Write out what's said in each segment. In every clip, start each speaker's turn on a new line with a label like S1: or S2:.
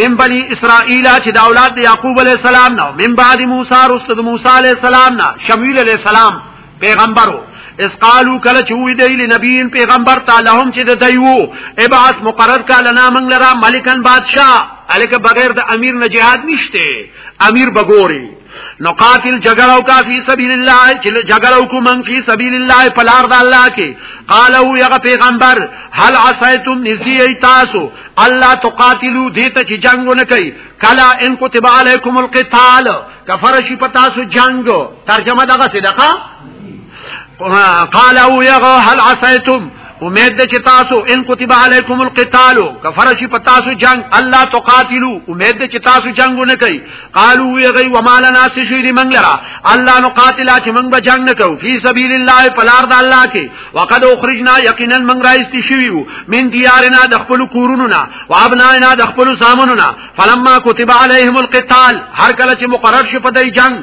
S1: من بني اسرائيل چې د اولاد د يعقوب عليه السلام نه من بعد موسی رسول موسی عليه السلام نه شمويل عليه السلام پیغمبرو اس قالو کله چې وی دی نبی پیغمبر تعالی هم چې د دیو ابعث مقرر کا لنا من لرا ملکن بادشاہ الکه بغیر د امیر نه جهاد نشته امیر بګوري نو قاتل جګړو کا فی سبیل الله چې جګړو کو من فی سبیل الله په لار د الله کې قالو یغه پیغمبر هل عصیتم نزی تاسو الله تقاتلو دیت چې جنگونه کوي کلا ان کتب علیکم القتال کفر شي پتا سو جنگ ترجمه دغه صدقه قال او یغو هل عصیتم امید ده چې تاسو ان کتب علیکم القتال کفر شي په تاسو جنگ الله تقاتلو امید ده چې تاسو جنگ نه کوي قالو وی غي وما لنا سشیر من لرا الله نقاتل چې من به جنگ نه کوو فی سبیل الله پلار د الله کې وقد اخرجنا یقینا من رایست شویو من دیارنا د خپل کورونو نا او ابناینا د خپل سامونو نا فلما کتب علیهم القتال هر کله چې مقرر شي په دای جنگ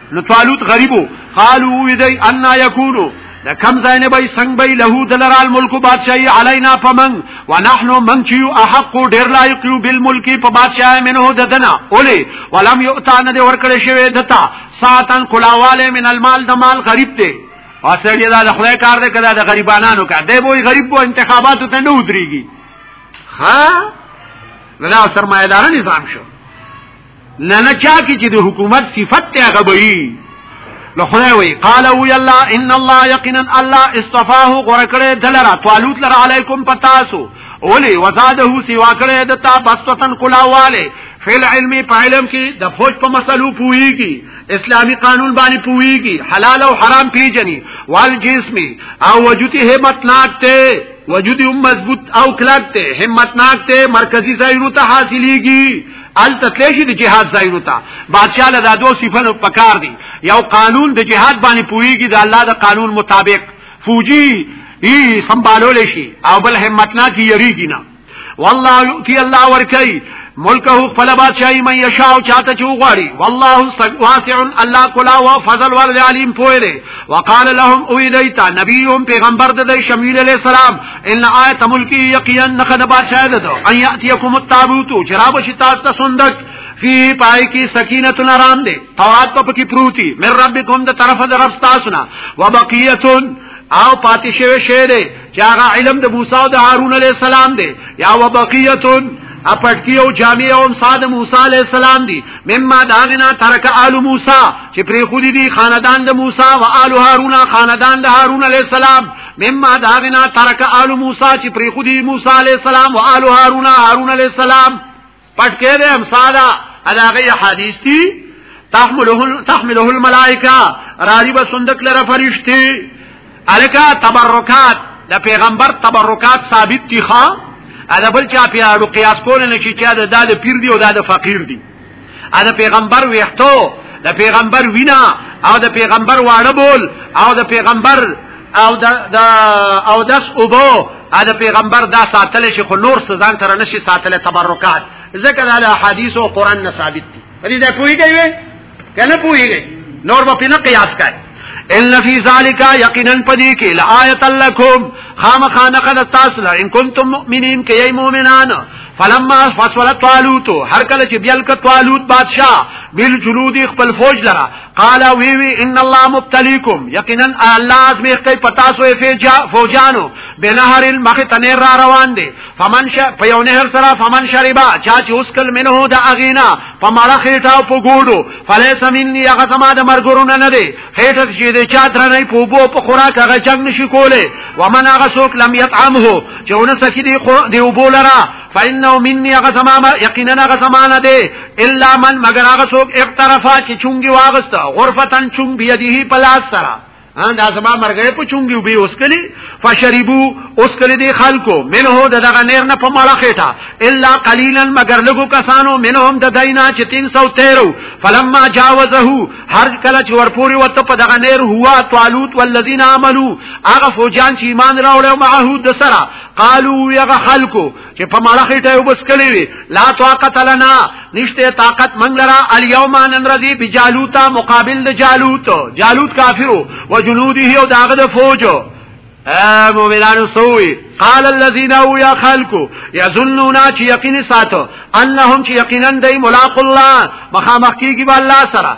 S1: نو طالوت غریبو قالو وی دی ان یکونو د کم ځای نه به څنګه به له دلرال ملک بادشاہي علینا پمن ونحن من چې احق ډیر لایق یو بالملک په بادشاہ منه ددنا اولی ولم یؤتان د ورکړې شوی دتا ساتن کلاواله من المال د مال غریب دی واسړي دا د خدای کار دی کدا د غریبانو کار دی وای غریب په انتخاباتو ته نه ودرېږي ها دا سرمایداران نظام شو نه نه چا کې چې د حکومت صفت ته هغه وي نو خدای وی قال وی الله ان الله یقینا الله استفاه غره کړه دلرا طالوت لرا علیکم پتاسو اولی وزاده سیوا کړه د تا بسوتن کلاواله فل علم په علم کې د فوج په مسلو پويږي اسلامی قانون باندې پويږي حلال او حرام پیجني وال جسمي او وجوتي همت ناکته وجودی هم مضبوط او کلک ته همت ناک ته مرکزی ځایونو ته حاصلېږي ال تتلیشی د جهاد ځایونو ته بادشاہ له دادو صفات پکار دي یو قانون د جهاد باندې پویږي د الله د قانون مطابق فوجي ای سمبالول شي او بل همت نه کی یریږي نه والله یؤتی الله ورکی ملکه خپل بادشاہي من یشاء چاته چو غواړي والله واسع الله کلا و فضل ور علیم پوهره وقال لهم اویدیتا نبیهم پیغمبر د شمیل علی السلام ان آیت ملکی یقینا نخد بادشاہ دو ان یاتیکم التابوت جراب شتاس تا صندوق فی پای کی سکینت الارام دے تورات په کی پروتی مر ربکم د طرف د رب تاسو نا وبقیتون او پاتې شوی شی دی چې هغه علم د موسی او د هارون علی السلام دی یا وبقیتون اپټکی او جامع او صاد موسی علی السلام دی مما داغنا ترک آل موسی چې پری خودی دی خاندان د موسی او آل هارون خاندان د هارون علی السلام مما داغنا ترک آل موسی چې پری خودی موسی علی السلام او آل هارون هارون علی السلام پټ کې دې هم ساده اداغه حدیث دي تحمله تحمله الملائکه راریب صندوق لره فرشتي الکا تبرکات د پیغمبر تبرکات ثابت دي ښا ادبل چا پیاړو قیاس کول نه چې چا د داده پیر دی او داده فقیر دی ا د پیغمبر ویختو د پیغمبر وینا او د پیغمبر واړه بول او د پیغمبر او د او داس اوبو ا د پیغمبر دا ساتل شي خو نور سزان تر نشي ساتل تبرکات ذکر علی احادیث او قران نه ثابت دي دې دا پوهیږي کنه پوهیږي نور به په نه قیاس کوي ان فی ذالک یقینا پدی کی لآیت لکم خامخانه قد تاسو ان کنتم مؤمنین کی ای مؤمنان فلما فصل طالوت هر کله چې بیل ک طالوت بادشاہ بل جلود خپل فوج لرا قال وی وی ان الله مبتلیکم یقینا الله ازمیخ کوي پتا سو فوجانو بنهر المختنر را روان دي فمن ش په یو نهر سره فمن شربا چا چې اوس کل منه د اغینا په مړه خېټه په ګوډو فلیس منی هغه زما د مرګورونه نه دی خېټه چې د چا درنې په بو په خوراک هغه چنګ نشي کوله ومن هغه څوک لم یطعمه چې ونه سکی دی خو دی وبو لرا فإنه مني هغه زما یقینا هغه زما نه دی الا من مگر هغه څوک اقترفا چې چونګي واغسته غرفتن چونګ بيدیه په لاس سره ان دا زما مرګه په چونګي وبي اوس کلی فشربو اوس کلی دي خلکو منه د دغه نیر نه په ماړه خېټه الا قليلا مگر لګو کسانو منهم د دینا چې 313 فلما جاوزه هر کله چې ورپوري وته په دغه نیر هوا طالوت والذین عملو هغه فوجان چې ایمان راوړل معه د سره قالو یغه خلکو چې په مړه خېټه یو بس کړی وي لا طاقت لنا نشته طاقت منګ لرا اليوم نن رضی بجالوتا مقابل د جالوت جالوت کافرو وجنوده او داغه د فوجو مومنانو سووی قال الذين او يا خلقو يظنون چې یقین ساتو انهم چې یقینا دای ملاق الله مخامخ کیږي با الله سره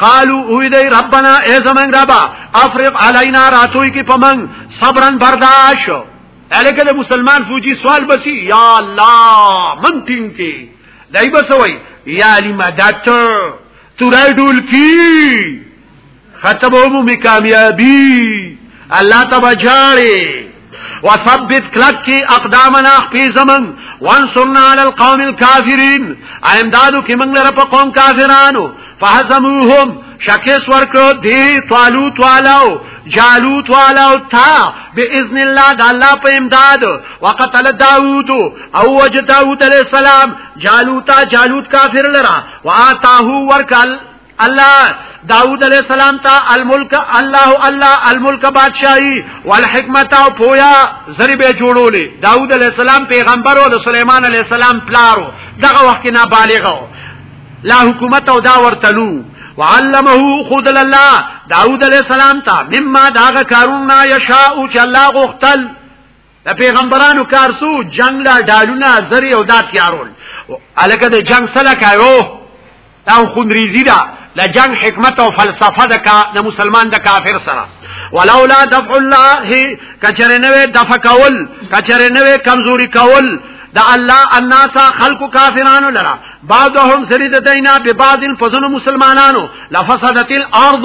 S1: قالو اوی دی ربنا ای زمنگ ربا افرق علینا راتوی کی پمنگ صبرن برداش الکه د مسلمان فوجی سوال بسی یا الله من تین کی دای بسوی یا علی مدد تورای ډول کی ختمو مو می کامیابی الله تبا جاړي وثبت کلک کی اقدامنا خپی زمن وانصرنا علی القوم الكافرین امدادو کی منگ لرا پا قوم کافرانو فهزموهم شکست ورکو دی طالوت والاو جالوت والاو تا بی اذن اللہ دا اللہ پا امداد وقتل داود او وجه داود علیہ السلام جالوتا جالوت کافر لرا وآتاہو ورکل الله داود علیہ السلام تا الملک الله الله الملک بادشاہی والحکمت او پویا ضرب جوړولې داود علیہ السلام پیغمبر او سليمان علیہ السلام پلارو دغه وخت نه بالغ لا حکومت او دا ورتلو وعلمه خود الله داود علیہ السلام تا مما داغه کارونه یشاء چې الله غختل د پیغمبرانو کار سو جنگ لا ډالونه زری او دا تیارول الکه د جنگ سره کایو دا خونریزی دا د جنگ حکمت او فلسفه د کا د مسلمان د کافر سره ولولا دفع الله کچره نوې دفع کول کچره نوې کمزوري کول دا الله الناس خلق کافرانو لرا بعضهم سرید دینا به بعض فزن مسلمانانو لفسدت الارض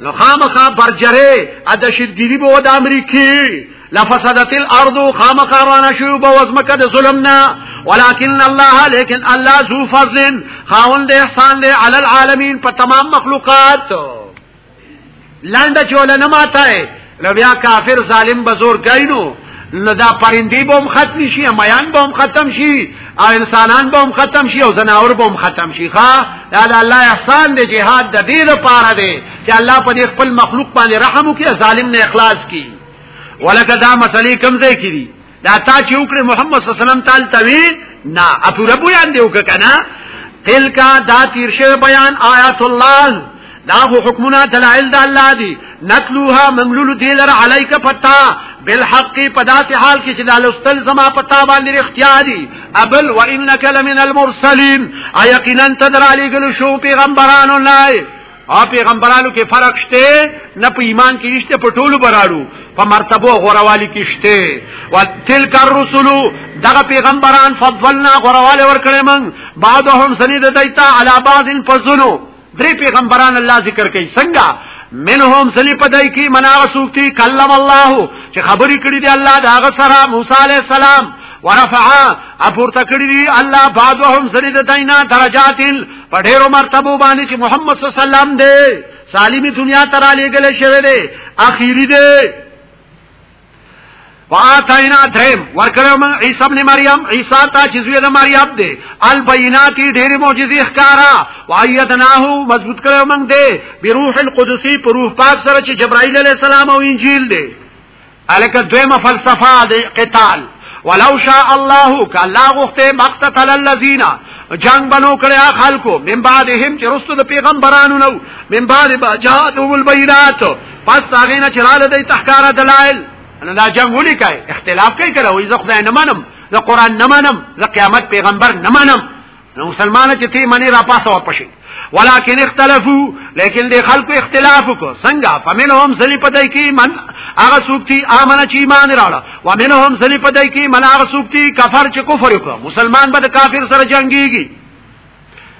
S1: نو خامخا برجره د شرګيري به د امریکي لفسدت الارض خامخا رانه شو به وزمکه د ظلم نه ولكن الله لیکن الله ذو فضل خاون د احسان له علی العالمین په تمام مخلوقات لنډه چول نه ماته نو بیا کافر ظالم به زور کوي نو نو دا پرندې به هم ختم شي میان به هم ختم شي او انسانان به هم ختم شي او زناور به هم ختم شي ښا دا د الله احسان دی جهاد د دې لپاره دی چې الله په دې خپل مخلوق باندې رحم وکړي ظالم نه اخلاص کړي ولکه دا مسلې کمزې کړي دا تا چې وکړې محمد صلی الله علیه وسلم تعالی توی نه اپو رب بیان دی وک کنه تلکا دا تیر شوی بیان آیات الله دا خو حکمونه دلائل د الله دي نتلوها مملول دی لر علیک پتا بالحق پدات حال کې چې د لستل زما پتا باندې اختیاري ابل وانک لمن المرسلین ايقینا تدر علی گل شو پیغمبرانو نه او پیغمبرانو کې فرق شته نه په ایمان کې نشته په ټولو برالو په مرتبه غوروالي کې شته وتلک الرسل دغه پیغمبران فضلنا غورواله ورکړې من بعضهم سنید دایتا علی بعض فزنو درې پیغمبران الله ذکر کوي څنګه منهم سلی پدای کی منا وسوکتی کلم الله چې خبرې کړې دي الله دا غ سره موسی علی السلام ورفع اپورته کړی دی الله بعضهم سره د دینه درجات په ډیرو مرتبه باندې چې محمد صلی الله علیه وسلم دی سالمی دنیا ته را لېږل شوی دی اخیری دی واتینا دریم ورکړم عیسی ابن مریم عیسی تا چې زوی د مریم دی البینات ډېر معجزې ښکارا وایدناه مضبوط کړو موږ دی بروح القدسی په روح پاک سره چې جبرائیل علیه السلام او انجیل دی الکه دویمه فلسفه د قتال ولو شاء الله ک الله غفته مقتل الذين جنگ بنو کړي خلکو من بعدهم چې رسو د پیغمبرانو نو من بعد با جاءتهم البينات پس هغه نه چراله د تحکار دلائل نو دا جنگ ولي کوي اختلاف کوي کړه وې زه خدای نه منم زه قران نه منم زه قیامت پیغمبر نه منم نو مسلمان چې تی منی را پاسه ورپشي ولكن اختلفوا لیکن د خلکو اختلاف وکړ څنګه فمنهم سلی پدای کی من هغه سوکتی امنه چې ایمان راړه ومنهم سلی پدای کی من هغه سوکتی کفر چې کفر وکړ مسلمان به کافر سره جنگيږي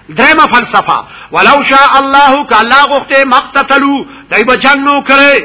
S1: درېمه فلسفه ولو شاء الله کله غوښته مقتتلو دای به جنگ نو کړي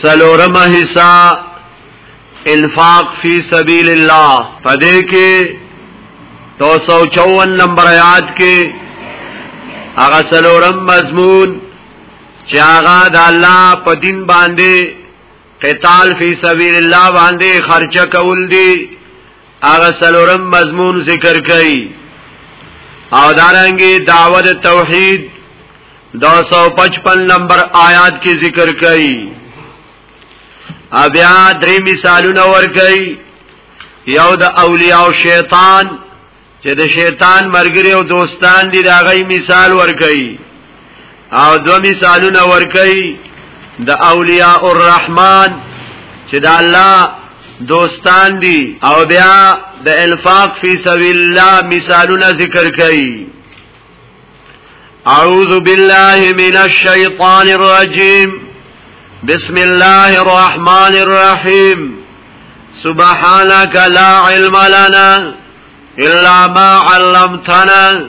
S2: سلورم حصہ انفاق فی سبیل الله پدې کې 254 نمبر آیات کې هغه سلورم مضمون چې هغه د الله په دین باندې قتال فی سبیل الله باندې خرچه کول دي هغه سلورم مضمون ذکر کړي او دارنګي دعوت توحید 255 نمبر آیات کې ذکر کړي بیا درې مثالونه ورکړي یو د اولیاء او شیطان چې د شیطان مرګري او دوستان دي دا غي مثال ورکړي او دو مثالونه ورکړي د اولیاء الرحمن چې د الله دوستان دي او بیا د انفاق فی سبیل الله مثالونه ذکر کړي اعوذ بالله من الشیطان الرجیم بسم الله الرحمن الرحیم سبحانك لا علم لنا الا ما علمتنا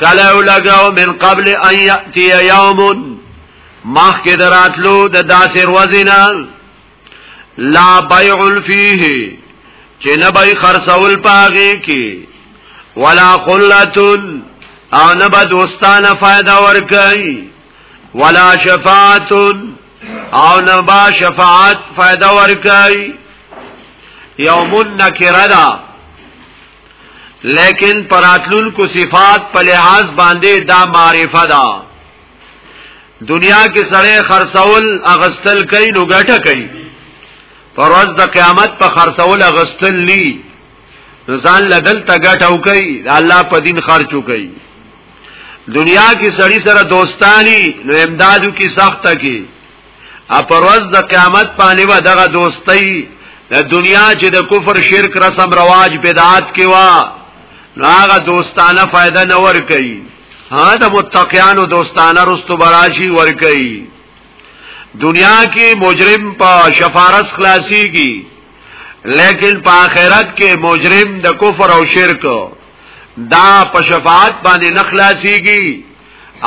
S2: کله لګاو من قبل ان یاتی یوم مخ کې دراتلو د داسې ورځینا لا بیع فیه چې نه به خرڅول پاږي کې ولا خلتن او نه به دوستانه فائدہ ورکړي ولا شفاعت او نه به شفاعت فائدہ ورکړي یوم نکره لیکن پراتلون کو صفات په لحاظ باندې دا معرفه ده دنیا کې سړی خرڅول اغستل کوي نو ګټه کوي پر ورځ د قیامت په خرڅول اغستل لی ځان لدل ته ګټه وکي الله په دین خرچ وکي دنیا کې سړی سره دوستانی نو امدادو کې سخته کې اپروز د قیامت باندې به دغه دوستۍ د دنیا چې د کفر شرک رسم رواج بدعات کې وا نو هغه دوستانه فائدہ نه ور کوي ها د متقیانو دوستانه رستو براشي ور کوي دنیا کې مجرم په شفارس خلاصي کی لیکن په آخرت کې مجرم د کفر او شرک دا په شفاعت باندې نخلاصيږي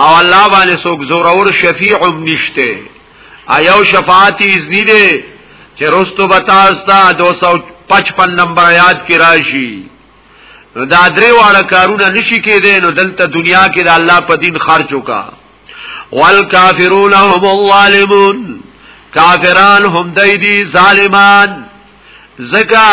S2: او الله باندې څوک زور اور شفیع نشته ایو شفاعت اذنی دی چې رستو بتاستا 255 نمبر آیات کې راشي نو دا درې واړه کارونه نشي کېدای نو دلته دنیا کې د الله په دین خرج وکا والکافرون هم الظالمون کافران هم دای دي ظالمان زکا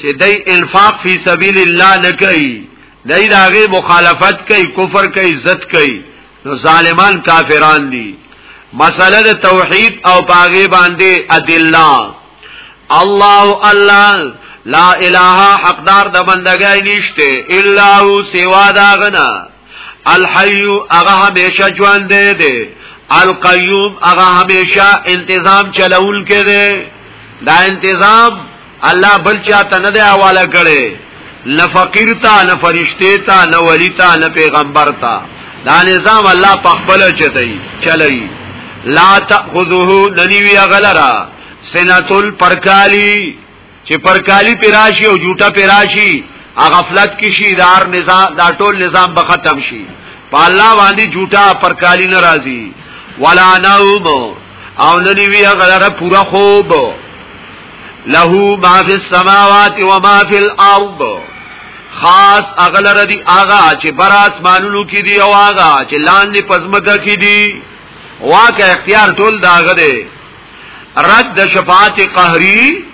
S2: چې دای انفاق فی سبیل الله نه کوي دای داغه مخالفت کوي کفر کوي عزت کوي نو ظالمان کافران دي مسله د توحید او باغی باندې ادله الله الله لا اله حقدار د بندګۍ نشته الا هو سوا دا غنا الحی هغه همیشه ژوند دی دی القیوم هغه همیشه انتظام چلول کې دی دا انتظام الله بل چاته نه دی حواله کړي نه فقیر تا نه فرشته تا نه ولی تا نه پیغمبر تا دا نظام الله په خپل چتای چلای لا تاخذه ننیوی غلرا سنتل پرکالی چې پر کالی پیراشي او جوټه پیراشي غفلت کې شي دار نظام دا ټول نظام به ختم شي په الله باندې جوټه پر کالی ناراضي ولا نوم او ندی وی غلره پورا خوب له ما فی السماوات و ما فی الارض
S1: خاص اغلره دی آغا چې بر اسمانونو کې دی او آغا چې لاندې پزمکه کې دی واکه اختیار ټول داغه دی رد د شفاعت قهری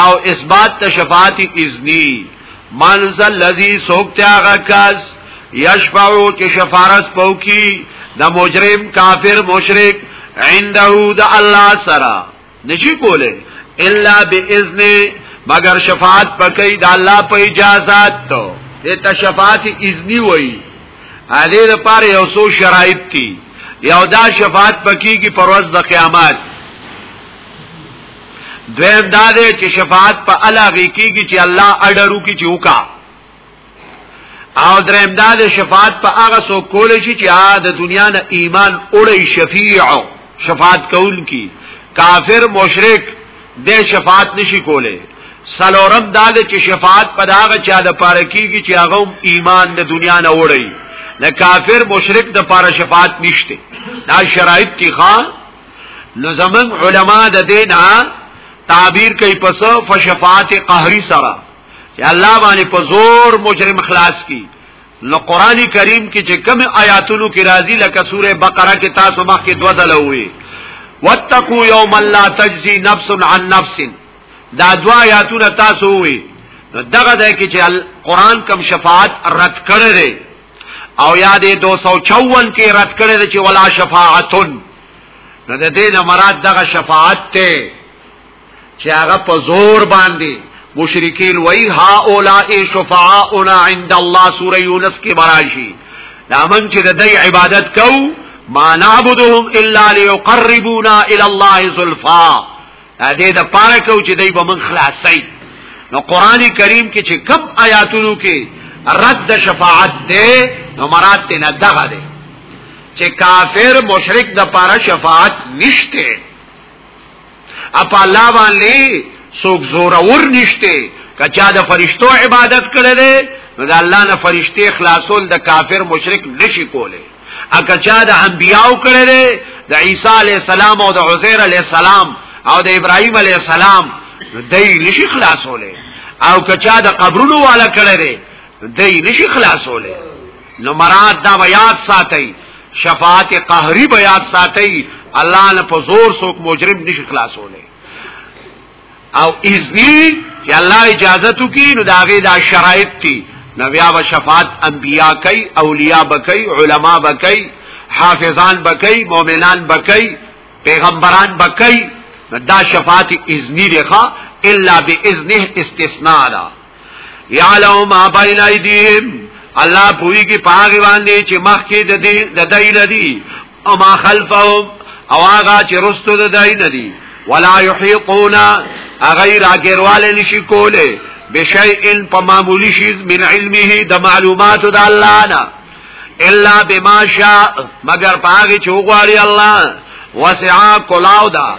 S1: او اثبات د شفاعت اذنی من ذل الذی سوکتیا غکاس یشفعو چې شفارس پوکی د مجرم کافر مشرک عنده د الله سره نشي کوله الا باذن مگر شفاعت پکې د الله په اجازه ته ته شفاعت اذنی وایي ا دې لپاره یو څو شرایط دي یو دا شفاعت پکې کی پرواز د قیامت دویم دا دی چې شفاعت په الله غي کیږي چې الله اډرو کی چې وکا او دریم دا دی شفاعت په هغه سو کول شي چې ا د دنیا نه ایمان اوري شفیع شفاعت کول کی کافر مشرک د شفاعت نشي کوله سلورم دا چې شفاعت په داغه چا د پاره کیږي چې هغه ایمان د دنیا نه وړي نه کافر مشرک د پاره شفاعت نشته دا شرایط کی خان نو زمون علما د دین تعبیر کوي پس فشفاعت قهری سره چې الله باندې په زور مجرم خلاص کی نو قران کریم کې چې کوم آیاتونو کې راځي لکه سوره بقره کې تاسو مخکې دوه دله وي واتقوا یوما لا تجزی نفس عن نفس دا دوا آیاتونه تاسو وي دغه ده کې چې قران کم شفاعت رد کړی دی او یادې 254 کې رد کړی دی چې ولا شفاعتن نو د دې نه مراد دغه شفاعت ته چې هغه په زور باندې مشرکین وای ها اولائ شفاعنا عند الله سوره یونس کې براشي دا من چې د دې عبادت کو ما نعبدهم الا ليقربونا الى الله زلفا دې د پاره کو چې دې به من خلاصي نو قران کریم کې چې کم آیاتونو کې رد شفاعت دې نو مراد ته نه دغه دې چې کافر مشرک د پاره شفاعت نشته اپا الله باندې څوک زور ور نشته کچا د فرشتو عبادت کړي دي نو د الله نه فرشتي خلاصول د کافر مشرک نشي کوله اګه چا د انبياو کړي دي د عيسى عليه السلام او د عزير عليه السلام او د ابراهيم عليه السلام دای نشي خلاصوله او کچا د قبرونو والا کړي دي دای نشي خلاصوله نو مراد دا بیاد ساتي شفاعت قهری بیاد ساتي الله نه په زور سوک مجرم نشي خلاصوله او اذنی چې الله اجازه تو کی نو داغه دا شرایط تی نو بیا و شفاعت انبیا کوي اولیاء بکي علما بکي حافظان بکي مؤمنان بکي پیغمبران بکي دا شفاعت اذنی دی ښا الا باذنه استثناء دا یعلم ما بین ایدیهم الله پوری کی پاغي باندې چې مخ کې د دې د دای لدی او ما خلفهم او هغه چې رستو د دای لدی ولا یحیقون غیر اگرواله نشی کوله بشیء په معمولی شی من علمه د معلومات د الله نه الا بما شاء مگر پاغي چې وغواړي الله وسعا کلاو دا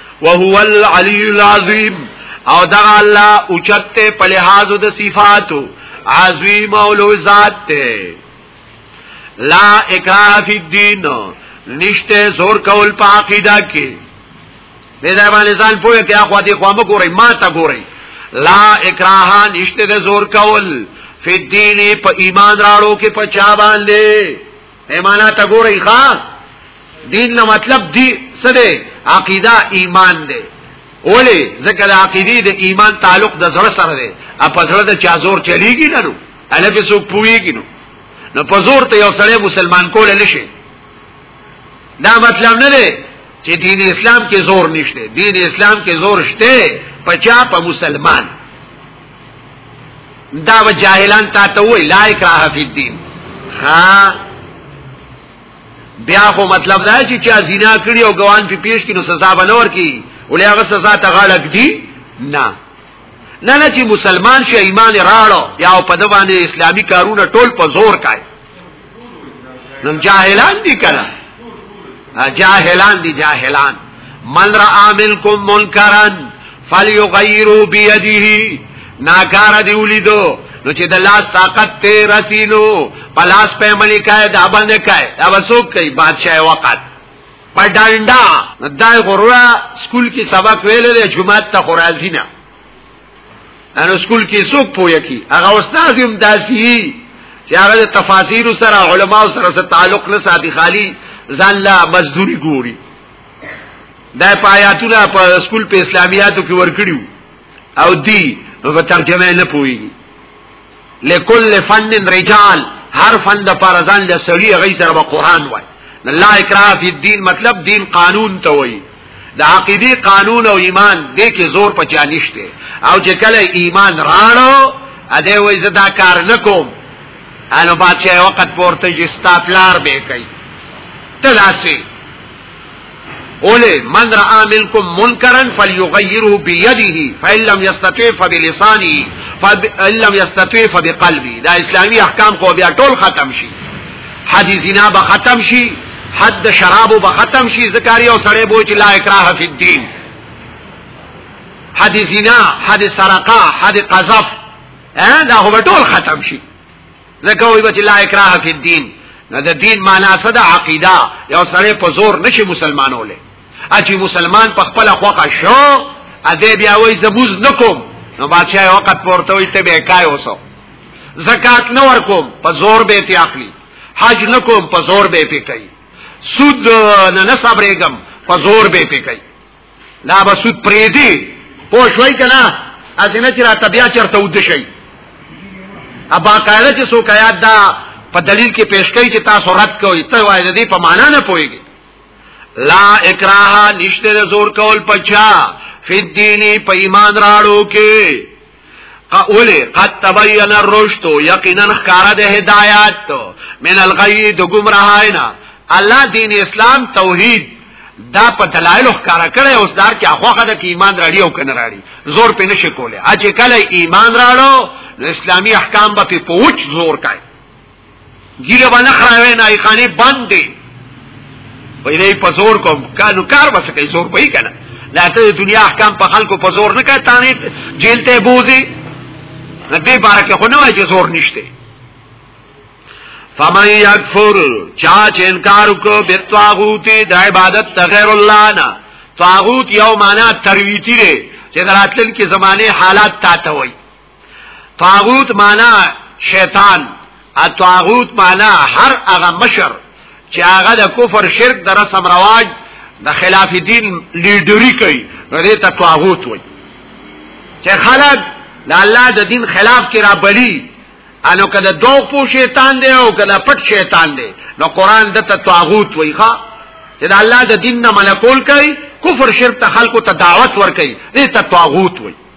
S1: وهو العلی العظیم او دا الله اوچت په لحاظ د صفاتو عظیم او لوی ذات ته لا اکراه فی الدین نشته زور کول په عقیده کې دې دا باندې ځان پوهه کې اخو دې خو مګورې ما تا ګورې لا اکراه نشته زور کول فی الدین په ایمان راړو کې په چا باندې ایمانا ته ګورئ ښا دین نه مطلب دی څه دی عقیده ایمان دی اولی ځکه د عقیده د ایمان تعلق د زړه سره دی ا په زړه د چا زور چلیږي نه نو اله په څوک پويږي نو نو په زور ته یو سړی مسلمان کول نه شي دا مطلب نه دی چې دین اسلام کې زور نشته دین اسلام کې زور شته په چا په مسلمان دا و جاهلان تا ته وای لا اکراه فی الدین ها بیا خو مطلب دا چې چا زنا کړی او ګوان په پیش کې نو سزا بنور کی ولې هغه سزا ته غاړه دی نه نه نه چې مسلمان شي ایمان راړو یا په د باندې اسلامي کارونه ټول په زور کوي نو جاهلان دي کړه جاهلان دي جاهلان من را عامل کوم منکرن فلیغیرو بیده ناکار دی ولیدو نو چې د لاس طاقت ته رسینو پلاس په ملي کای دا باندې کای دا وسوک کوي بادشاہ وقت په ډانډا دای غروا سکول کې سبق ویل دی جمعه ته خورازینه ان سکول کې څوک پوهه کی هغه استاد هم داسي چې هغه تفاسیر سره علما سره سره تعلق نه ساتي خالی ځان لا مزدوري ګوري دا پایاتونه په سکول په اسلامیاتو کې ورکړیو او دی په ترجمه نه پوهیږي لکل فن رجال هر فن د پاره ځان له سړی غي سره به قران وای لا اکراه فی الدین مطلب دین قانون ته وای د عقیدی قانون او ایمان دې کې زور پچا نشته او چې کله ایمان راړو ا دې وای زدا کار نکوم انو بادشاہ وخت پورته چې ستاپلار به کوي تلاسي اوله من را منکم منکرا فليغيره بيده فان لم يستطع فبلسانه فان لم يستطع فبقلبه دا اسلامي احکام خو بیا ټول ختم شي حد زنا به ختم شي حد شراب به ختم شي زکاری او سړی بو چې لا اکراه فی الدین حد زنا حد سرقه حد قذف دا هو ټول ختم شي ځکه وایي چې لا اکراه فی الدین نه د دین معنا څه ده عقیده یو سړی په زور نشي مسلمانوله اچي مسلمان په خپل خوخه شو ا دې بیا وایي زبوز نکوم نو بادشاہ وخت پورته وي ته به کای اوسو زکات نه ورکوم په زور به تی اخلي حج نکوم په زور به پی کوي سود نه نه صبرېګم په زور به پی کوي دا به سود پریدي پوه شوي که نه هسې نه چې راته بیا چېرته اوده شي باقاعده چې څوک یاد دا په دلیل کې پیش کوي چې تاسو رد کوئ ته وایې د دې په معنا نه پوهېږي لا اکراه نشته د زور کول پچا فی الدین په ایمان راړو کې اولی قد تبین الرشد یقینا خکاره د هدایت من الغی د گمراهینا الله دین اسلام توحید دا په دلایل ښکارا کړي اوس دار کې اخوخه د ایمان راړي او کنه راړي زور په نشه کوله اجه کله ایمان راړو اسلامي احکام به په پوچ زور کوي ګیره به نه خراوی نه ایخانه بند دی وای نه په زور کوم کانو کار بس کوي زور کوي کنه دا ته دنیا احکام په خلکو په زور نه کوي تانه جیل ته بوزي نه دې بار کې خو نه وای چې زور نشته فمن یکفر چا چې انکار وکړ به طاغوت د عبادت غیر الله نه طاغوت یو معنا ترویتی دی چې دراتل کې زمانه حالات تا ته وای طاغوت معنا شیطان الطاغوت معنا هر هغه مشر چې هغه د کفر شرک د رسم رواج د خلاف دین لیډری کوي نو دې ته طاغوت وایي چې خلک د الله د دین خلاف کې را بلی انو کله دوه پو شیطان دی او کله پټ شیطان دی نو قران د ته طاغوت وایي ښا چې د الله د دین نه ملکول کوي کفر شرک ته خلکو ته دعوت ور کوي دې ته طاغوت وایي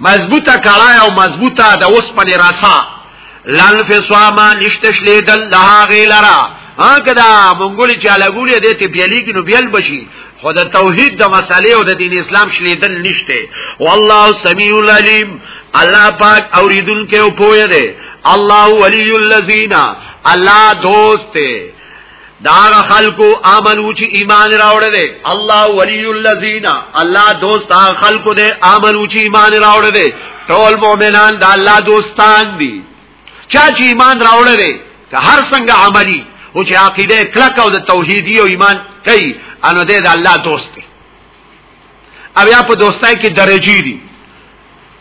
S1: مضبوطه کړای او مضبوطه د اوسپنې راسا لن فسواما نشتشلیدل لها غیلرا هغه دا مونږولي چې لګولې دې ته بیلې کې نو بیل بشي خو د توحید د مسالې او د دین اسلام شلیدل نشته والله سمیع العلیم الله پاک اوریدونکو پوهه ده الله ولی الذین الله دوست داغه خلقو امنو چې ایمان راوړل الله ولی الذین الله دوست هغه خلقو دې امنو چې ایمان راوړل ټول مؤمنان د الله دوستان دي چا چې ایمان راوړل که هر څنګه عملی او چې عقیده کلک او د توحیدی او ایمان کوي انو دې د الله دوست دی او یا په دوستای کې درجی دي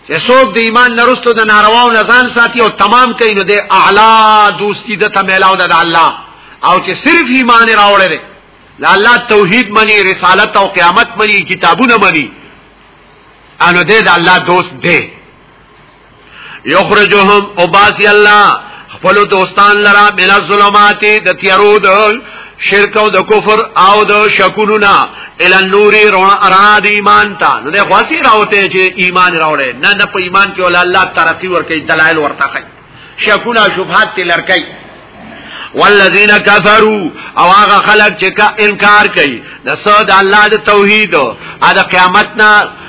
S1: چې څوک د ایمان نرستو د نارواو نه ځان ساتي او تمام کوي نو د اعلی دوستی د تملاو د الله او چې صرف ایمان راوړی دی د الله توحید مني رسالت او قیامت مني کتابونه مني انو دې د الله دوست دی یخرجهم او باسی الله خپل دوستان لرا من الظلمات د تیارو د شرک او د کفر او د شکونو نه ال نور رڼا د ایمان ته نو ده خاصی راوته چې ایمان راوړې نه نه په ایمان کې ول الله ترقی ورکړي دلایل ورته کوي شکونه شبهات تلرکای والذین کفروا او هغه خلک چې انکار کوي د صد الله د توحید او د قیامت نه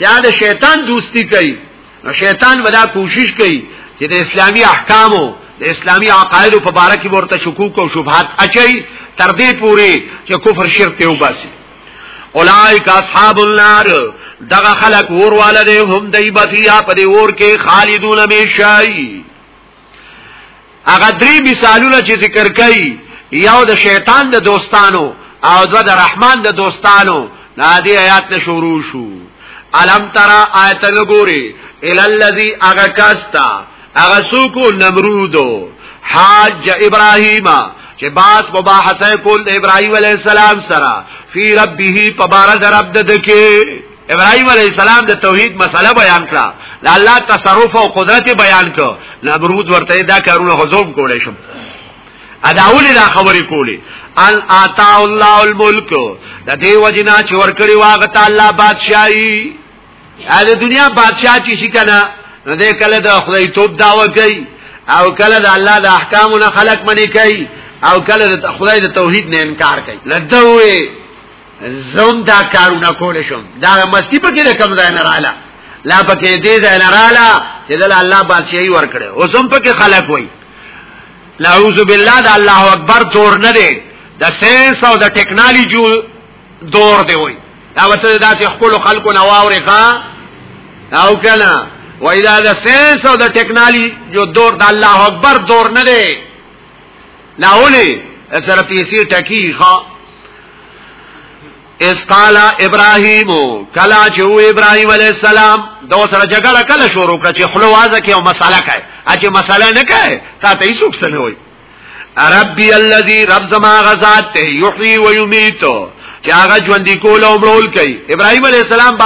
S1: چا د شیطان دوستی کوي نو شیطان ودا کوشش کوي چې د اسلامي احکامو د اسلامي عقاید په باره کې ورته شکوک او شبهات اچي تر دې پوري چې کفر شرک ته وباسي اولائک اصحاب النار دغه خلق ور والده هم دی بفیا په دې ور کې خالدون بشای هغه درې مثالونه چې ذکر کړي یو د شیطان د دوستانو او دو د رحمان د دوستانو نادی آیات نه شروع شو علم ترا آیت لګوري ال الذی اغه کاستا اغه سوکو نمرودو حاج ابراهیم چې باس مباحثه کول د ابراهیم علی السلام سره فی ربه پبارد رب ددکه ابراهيم عليه السلام د توحید مسله بیان کړه د الله تصرف او قدرت بیان کړ نمرود ورته دا کارونه حضور کولې شم اداول دا خبرې کولې ان اتا الله الملک د دې وجنا چې ور کړی واغ تعالی بادشاہي د دنیا بادشاہ چې شي کنه نو دې کله د خدای توپ داوا کوي او کله د الله د احکامونو خلق منی کوي او کله د خدای د توحید نه انکار کوي لدوي زوم دا کارونه کول شم دا مستی پکې کم ځای نه رااله لا پکې دې ځای نه رااله چې د الله بادشاہي ورکړي او زوم پکې خلق وای نعوذ بالله دا الله اکبر تور نه دی د ساينس او د ټکنالوژي دور دی وای دا وته دا چې خپل خلکو نه واوري ښا او کنه وای دا د ساينس او د ټکنالوژي دور د الله اکبر دور نه دی لا ولي سره پیسې ټکی ښا اس قال ابراهيم کلا چې و ابراهيم عليه السلام دا سره جګړه کله شروع کړه چې خلو وازه کې او مساله کوي اچي مساله نه کوي تا ته هیڅ څه نه وي ربي الذي رب زما غزاد ته يحيي ويميت چې هغه ژوند کول او مړول کوي ابراهيم عليه السلام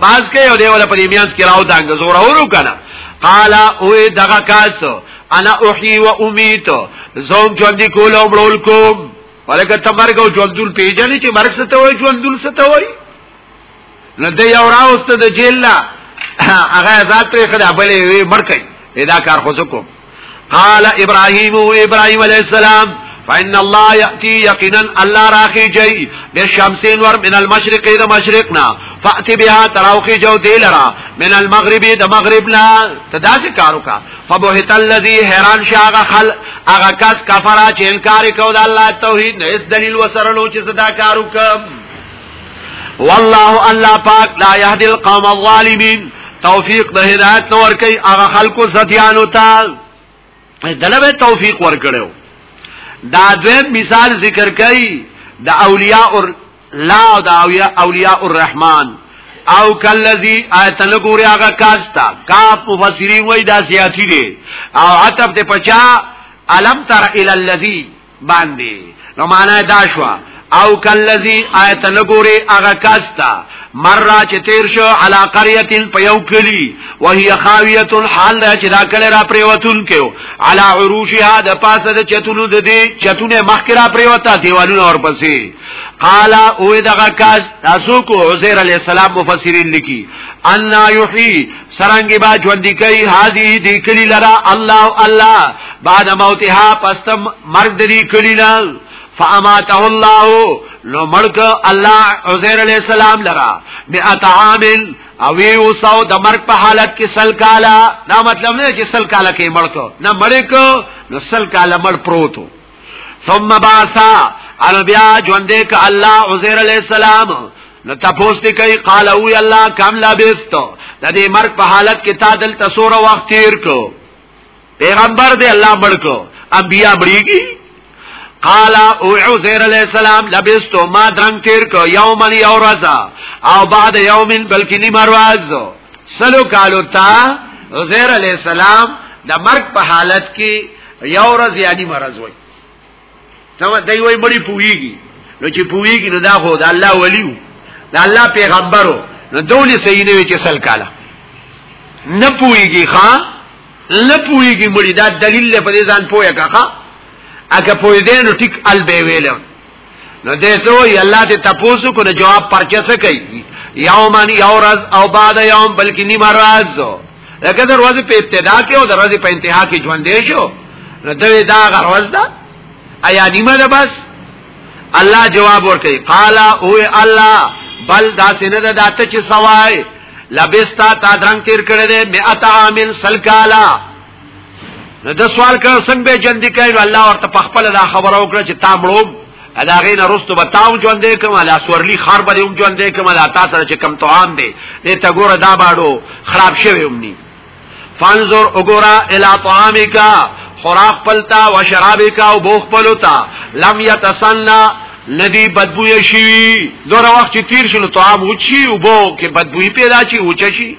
S1: باز کوي او دی ولا په میانس کې راو دانګ زور اورو کنه قال او دغه کاسو انا احیی و امیت زوم ژوند کول او مړول کوم ولکه ته مرګ او ژوندول پیژنې چې مرګ څه ته وایي ژوندول څه ته وایي نو د یو راوسته د جیل نه هغه ذات پرې خدا بلې وی مرکې ادا کار خو کوم قال ابراهيم او ابراهيم عليه السلام فإن الله يأتي يقينا الله راخي جي بالشمس نور من المشرق إلى مشرقنا فأتي بها تراوخي جو ديلرا من المغرب إلى مغربنا تداسي كاروكا فبهت الذي حیران شاغه خل هغه کس کفرا چې انکار کو د الله توحید نه اس دلیل وسرلو چې صدا کار وکم والله الله پاک لا يهدي القوم الظالمين توفیق د هدایت نور کوي هغه خلکو ستیانو ته دلوه توفیق ورکړو دا دویم مثال ذکر کوي د اولیاء لا او دا اولیاء الرحمن او کلذي ایت نه ګوري هغه کاستا کاف مفسرین وای دا سیاتی دی او عتب ته پچا الم تر ال الذی باندې نو معنا دا شو او کلذي ایت نه ګوري هغه کاستا مرا چې تیر شو علا قريه په یو کلی وهي خاويه حال چې دا کله را پریوتون کېو علا عروشها د پاسه د چتونو د دې چتونه مخکرا پریوتا دیوالونه ورپسې قال او دغه کاس تاسو کو عزیر علی السلام مفسرین لکی ان یحیی سرنګ با ژوند کوي هذه دی کلی لرا الله الله بعد موتها پس مرګ دی کلی نه فاماته الله لو ملک الله عزیر علی السلام لرا مئات عام او وی وسو د مرګ په حالت کې سل کالا دا مطلب نه چې سل کالا کې مړ کو نه مړ کو نو سل کالا مړ پروتو ثم باسا ان بیا ژوندې ک الله عزیر علی السلام نو تاسو دې کوي قال او الله کم لبست د دې مرګ په حالت کې تا دل تسور وخت تیر کو پیغمبر دې الله مړ کو انبیا مړیږي قال او عزیر علیہ السلام لبستو ما درنگ تیر کو یومن یو رزا او بعد یومن بلکی نیمر وازو سلو کالو تا عزیر علیہ السلام د مرگ په حالت کې یو ورځ یعنی مرز وای نو دای وای مړی پویږي نو چې پویږي نو دا خو د الله ولیو د الله پیغمبرو نو دولی سیده وی چې سل کاله نه پویږي ښا نه پویږي مړی دا دلیل په دې ځان پویا کا ښا اګه پوی دې نو ټیک ال به ویلم نو دې څه وی الله دې تاسو کو نه جواب پرچا څه کوي یومن یورز او بعد یوم بلکې نیمه راز لکه د ورځې په ابتدا کې او د ورځې په انتها کې ژوند دی شو نو دوی دا غرض ده ایا نیمه ده بس الله جواب ورکړي قال او الله بل دا سینه ده داته چې سوای لبستا تا درنګ تیر کړی دی مئات عامل سلکالا نو د سوال کړه څنګه به ژوند کوي الله ورته په خپل دا خبره وکړه چې تا مړوم ادا غین رستو بتاو ژوند کوم لا سورلی خار به هم ژوند کوم لا تا سره چې کم توان دی دې ته ګوره دا باړو خراب شوی هم ني فانظر وګوره الی طعامک خوراک پلتا و شرابک او بوخ پلوتا لم یتسنا ندی بدبوی شي دوره وخت تیر شنو طعام وچی او بو کې بدبوی پیدا شي وچی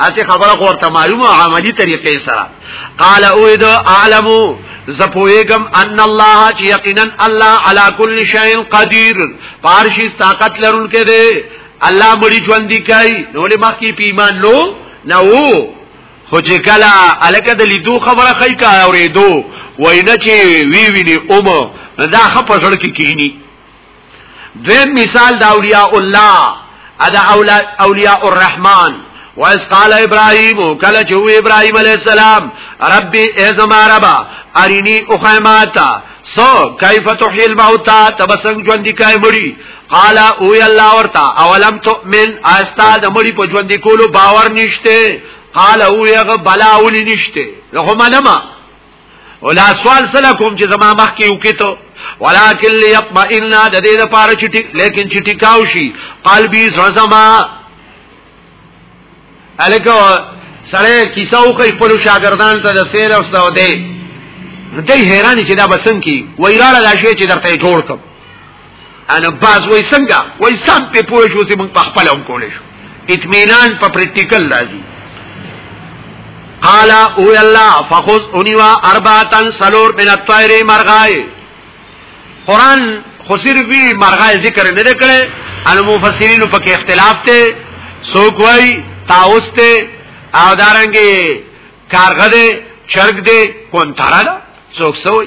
S1: اسی خبره خو ورته معلومه عملی طریقې سره قال اوید اعلمو زپویګم ان الله چې یقینا الله علی کل شیء قدیر پارشی طاقت لرونکې دی الله مړي ژوند دی کوي نو لمخ کې پیمان نو نو خو چې کله الکه د لیدو خبره خی کا اورېدو وینه چې وی ویني اومه دا خپل سره کې کینی دویم مثال دا اولیاء الله ادا اولیاء الرحمن وَإِذْ قَالَ إِبْرَاهِيمُ کله چې و ابراهيم عليه السلام ربي ازما ربا اريني اخيماتا سو کیف تحیی الموتا تبسنگ جوندی کای مړی قال او الله ورتا اولم تؤمن استا د مړی په جوندی کولو باور نشته قال او یغ بلا اولی نشته له منما ولا سوال سره کوم چې زما مخ کې وکیتو ولکن ليطمئن د دې لپاره چې ټیک لیکن چې ټیکاو شي قلبي زما الکه سره کیسو کوي خپل شاګردان ته د سیر او سعودي دای حیران چې دا بسن کی ویراله دا شی چې درته جوړ کړ انا باز وای څنګه وای سم په پوه شو چې موږ په خپل هم کولې شو اطمینان په پریکټیکل راځي قال او الله فخذ انوا اربعه سلور من الطير مرغای قران خسر وی مرغای ذکر نه کړي ان مفسرین په کې اختلاف ته سوک وای تاوس ته او دارنګي کارغه دې چرګ دې کون تارا څوک سوی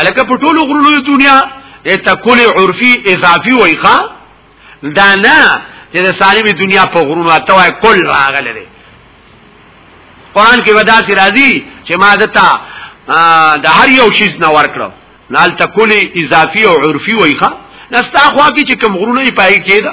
S1: الکه په ټولو غرونو د دنیا د تکل عرفي اضافي وای ښا دا نه چې د سالم دنیا په غرونو ته وای کل راغله ده قران کې ودا سي راځي چې ما دتا د هر یو شي نه ورکړو نال تکل اضافي او عرفي وای ښا نستا خوا کې چې کوم غرونه یې پای کېده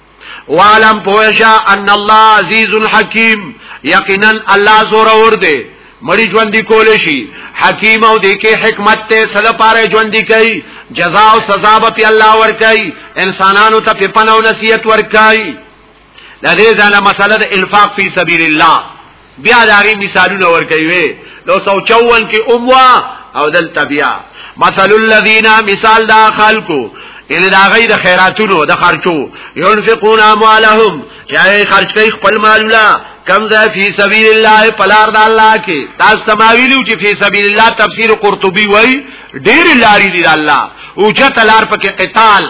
S1: وعلم پوشا ان الله عزیز حکیم یقینا الله زور اور دی مړی ژوند دی کول شي حکیم او دی کې حکمت ته سره پاره ژوند دی کوي جزاء او سزا به الله ور کوي انسانانو ته په پنو نصیحت ور کوي د دې ځاله مسله د انفاق فی سبیل الله بیا دا غي مثالونه ورکوي نو 154 کې اوموا او دل تبیا مثل الذين مثال دا خلقو یعنی دا غي د خیراتونو د خرچو ينفقون اموالهم چاہے خرچ کوي خپل مالونه کم ذا فی سبیل الله پلار د الله کې تاسو تماویلو چې فی سبیل الله تفسیر قرطبی وای ډیر لاری دی الله او چت لار پکې قتال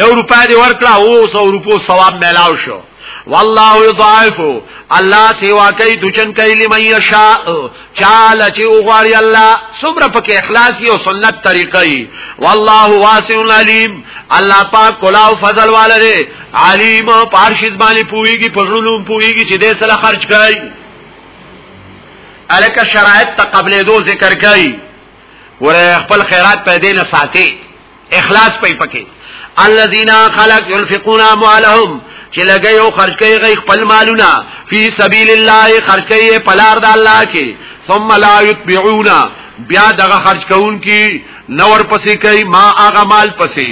S1: یو روپا دی ورکړه او 100 روپو ثواب ملاو شو والله يضاعف الله سیوا کوي دچن کوي لمن يشاء چال چې وغواړي الله څومره پکې اخلاصي او سنت طریقې والله واسع علیم الله پاک کلا او فضل والره علیم پارشز باندې پويږي پرلوم پويږي چې دې سره خرج کوي الکه شرایط ته قبلې دو ذکر کوي ور خپل خیرات په دې نه ساتي اخلاص پي پکې الذين خلق ينفقون اموالهم چې لګي او خرج کوي غي خپل مالونه فی سبیل الله خرج کوي په لار د الله کې ثم لا يتبعون بیا دغه خرج کون کی نور پسې کوي ما هغه مال پسې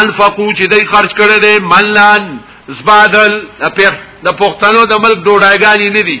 S1: انفقو چې دوی خرج کړي دي ملان زبادل د پښتنو د ملک ډوډایګانی نه دي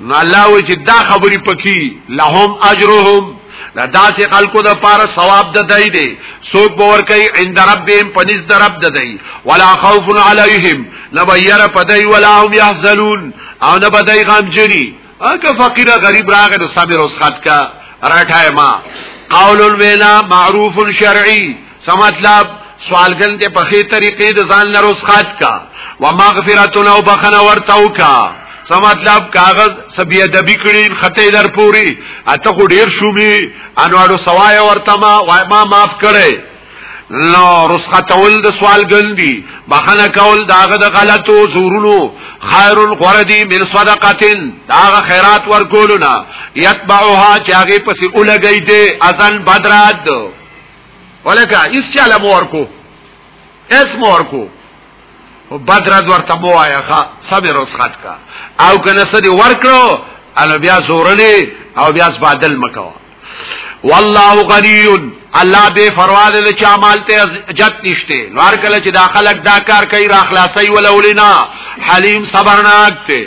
S1: نو الله وی چې دا خبرې پکې لهم اجرهم دا داسې خلکو د پاره ثواب د دی دی سوک باور کوي عند ربهم پنځ د رب د دی ولا خوف علیهم نبیر پدای ولا هم يحزنون او نه بدای غم جنی اګه فقیر غریب راغ د صبر او سخت کا راټای ما قول وینا معروف شرعی څه مطلب سوالګن ته په خې طریقې د ځان نه رسخات کا ومغفرتون او بخنه ورته وکا څه مطلب کاغذ سبي ادبي کړي خطه در پوری اته خو ډیر شومي انوارو سوای ورته ما وای ما معاف کړي نو رسختول د سوال ګندي بخنه کول داغه د غلطو زورونو خیر الغردی من صدقتن داغه خیرات ورکولنا یتبعها چاغه پس اولګی دې اذن بدرات ولکه اس چاله مور کو اس مور کو او بدرد ورته مو آیا ښا صبر اوس خط کا او کنه سدي ورکړو انا بیا زورنی او بیا بادل مکو والله غنی الله به فرواده له چا مال ته جت نشته نور کله چې داخلك دا کار کوي را خلاصي ولولینا حلیم صبرناک ته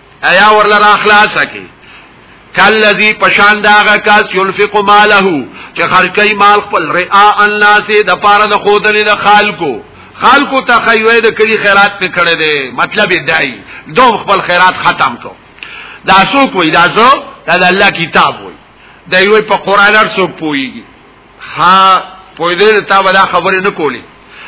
S1: ایا ورل را خلاص کی کلذي پشان داغه کاس ينفق ماله چې خرچي مال خپل رعاء الناس د پاره د خودلې د خلکو خلکو ته خیوه د کلی خیرات په کړه دي مطلب دی دوم خپل خیرات ختم کو دا سو کوی دا زو دا الله کتاب وای دا یو په قران ار سو پویږي ها په دې ته ولا خبرې نه کولی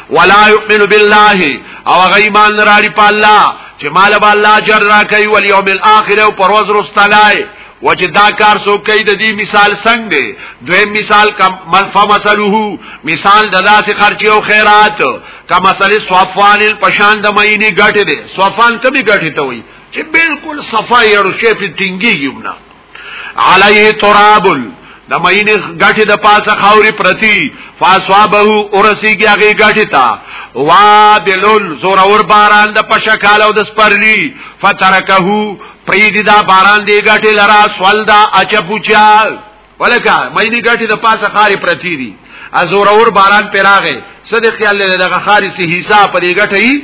S1: ولا يؤمن بالله او غیمان راړي په الله چې مال به الله جر را کوي ول یوم الاخر او پروز رستلای و چې دا کار سو کوي د دې مثال څنګه دی دویم مثال کم من فمثله مثال د داسې خرچي او خیرات کما مثال صفوان الپشان د مینی غټه دی صفوان کبي غټه ته وي چې بالکل صفای او شی په تنګي یو نه علیه تراب د مین غټه د پاسه خوري پرتی فاسوابه اورسیږي هغه غټه تا وا بلون زور اور باران د پشکال او د سپرلی فترکه پریدی دا باران دی غټه لرا سوال دا اچپوچا ولکه مین غټه د پاسه خاري پرتی دی ازور اور باران پیراغه صدق خیال له دغه خاري سي حساب پرې غټه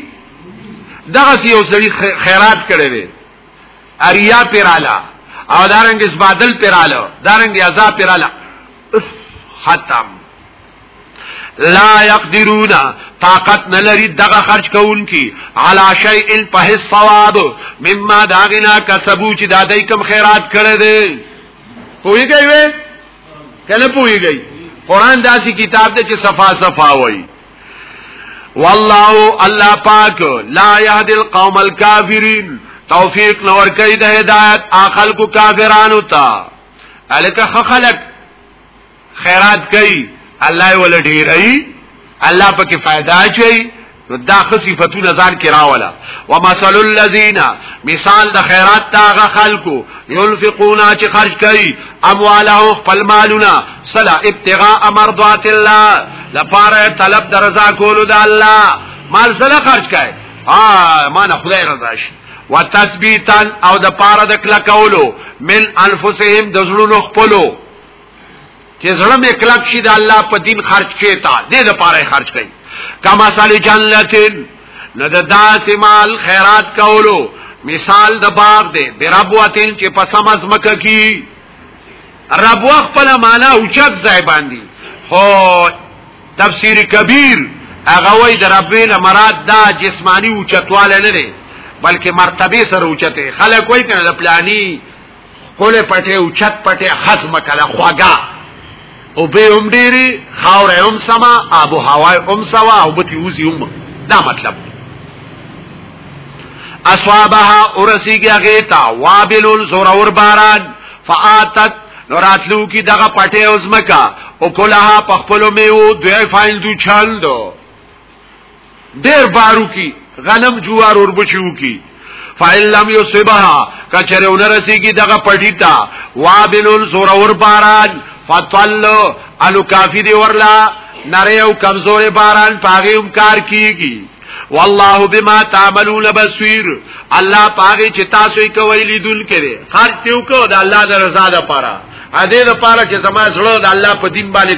S1: دغه یو سړي خیرات کړي اریا پیرالا او دارنګ اس بادل پیرالا دارنګ یزا پیرالا ختم لا يقدرون طاقت نلری دغه خرج کون کی علا شیء په ثواب مما داغنا کسبو چې دای کم خیرات کړی دی پویږي وې کنه پویږي قران داسې کتاب دی چې صفا صفا وایي والله الله پاک لا يهدي القوم الكافرين توفیق نور کوي د هدایت اخل کو کافرانو ته الکه خلق خیرات کوي الله ول ډیرای الله پکې فائدہ چي نو دا خصيفتونه ځان کې راولا ومثل الذين مثال د خیرات تاغه خلقو ينفقون چې خرج کوي اموالهم خپل مالونه صلا ابتغاء مرضات الله لپاره طلب د رضا کولو د الله مال صلا خرج کوي ها ما نه خدای رضا شي وتثبیتا او د پاره د کلا کولو من انفسهم د زړونو خپلو چې زړه مې کلک شي د الله په دین خرج کېتا دې د پاره خرج کړي کما صلی جنتین نو د داسې مال خیرات کولو مثال د باغ دی بربوتین چې په سمز مکه کی رب خپل معنا اوچت ځای باندې هو تفسیر کبیر هغه وای د رب نه مراد دا جسمانی اوچتواله نه دی بلکې مرتبه سره اوچته خلک وای کنه د پلانی خپل پټه او چت پټه خزم کړه خواګه او به هم ډيري خاور هم سما اب او هوا هم سوا او بتی وزي هم دا مطلب اصحابها ورسیږي هغه تا وابل زور اور باران فاتت نوراتلو کی دغه پټه اوزمکا او کلها پخپلو میو دوی فاین دو چاندو ډیر بارو کی غنم جوار اور بچو کی فإن لم يصبها کچره ونرسیږي دغه پټی تا وابلون سور اور باران فطل الو کافی دی ورلا نری او کمزور باران پاغي هم کار کیږي والله بما تعملون بصير الله پاغي چې تاسو یې کوي لیدون کړي خرج تیو کو د الله د رضا لپاره ا دې لپاره چې زما زړه د الله په دین باندې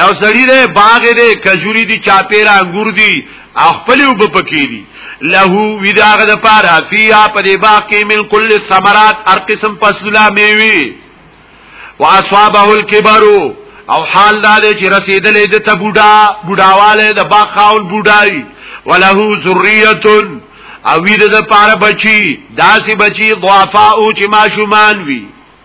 S1: یو سړی دی باغ دی کجوري دی چاپیرا انګور دی خپل وب پکې دي له وداغه د پاره فیا په دې باغ کې من کل ثمرات هر قسم فصله میوي واصحابه الكبر او حال دا دی چې رسیدلې د ته بوډا بوډاواله د باغ خاون بوډای وله ذریه او وی د پاره بچي داسې بچي ضعفاء او چې ماشومان وي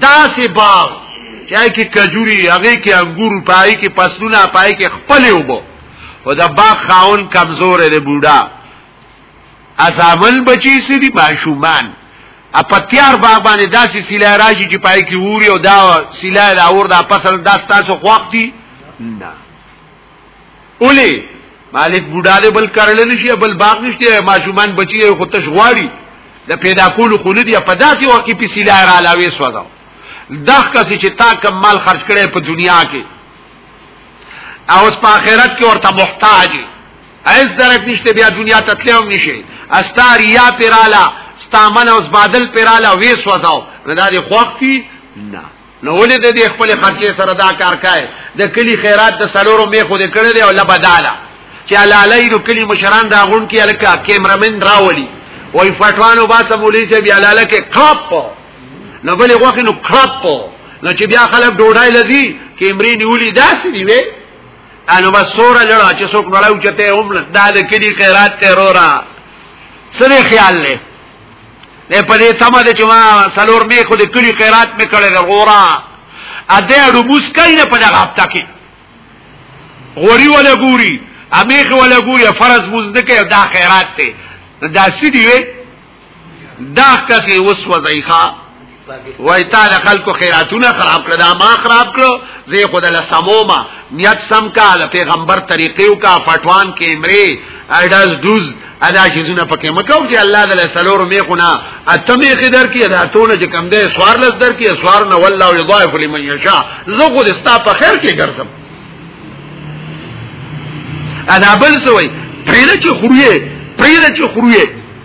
S1: داسې باغ چای کې کجوري هغه کې انګور پای کې پسونه پای کې خپل وبو او دا باغ خاون کمزور دی بوډا ازامل بچی سي دي باشومان اپتیار باغ باندې داسې سیلای راشي چې پای کې ووري او دا سیلای دا اور دا فصل داستاسو خوښتي نه اولی مالک بوډا دی بل کارل نشي بل باغ نشته ماشومان بچي خو تش غواړي د پیدا کول خو نه دی په داسې وخت کې پیسې لار علاوه سوځو دغه کس چې تا کم مال خرج کړي په دنیا کې او اس په آخرت کې ورته محتاج ایس درک نشته بیا دنیا ته تلوم نشي استار یا پیرالا ستامن اوس بادل پیرالا وې سوځاو نه دا دي خوښتي نه نو ولې د دې خپل خرچې سره دا کار کوي د کلی خیرات د سلورو میخو د کړې دی او لبداله چې علالای نو کلی مشران دا غون کې الکه کیمرمن راولي وای فټوانو با ته مولوی چې بیا لاله کې کاپ نو بلې غوخه نو کاپ نو چې بیا خلک ډوډۍ لذي کیمرې نیولې داسې دی وې انو بس سور لړا چې څوک نړاو چته هم دا د کلی خیرات ته رورا سره خیال لې نه په دې تمه دې چې ما سلور می خو دې کلی خیرات می کړل غورا ا دې اړو مسکای نه په دغه هفته کې غوري ولا ګوري امیخ ولا ګوري فرض مزدکه دا خیرات ته دا سړي وي دا کسي وسوځي ښا وای تعالی خلکو خیراتونه خراب کړه دا ما خراب کړو زه خود له سموما نیت سم کا له پیغمبر طریقې او کا فټوان کیمرې اډاز دوز ادا شیزونه پکې مکو چې الله دې سلور می خنا اتمه خدر کې ادا ټول چې کم دې سوار لس در کې سوار نه والله یضاعف لمن یشاء زه خو دې ستا په خیر کې ګرځم ادا بل سوې پرې چې خوړې پرې چې خوړې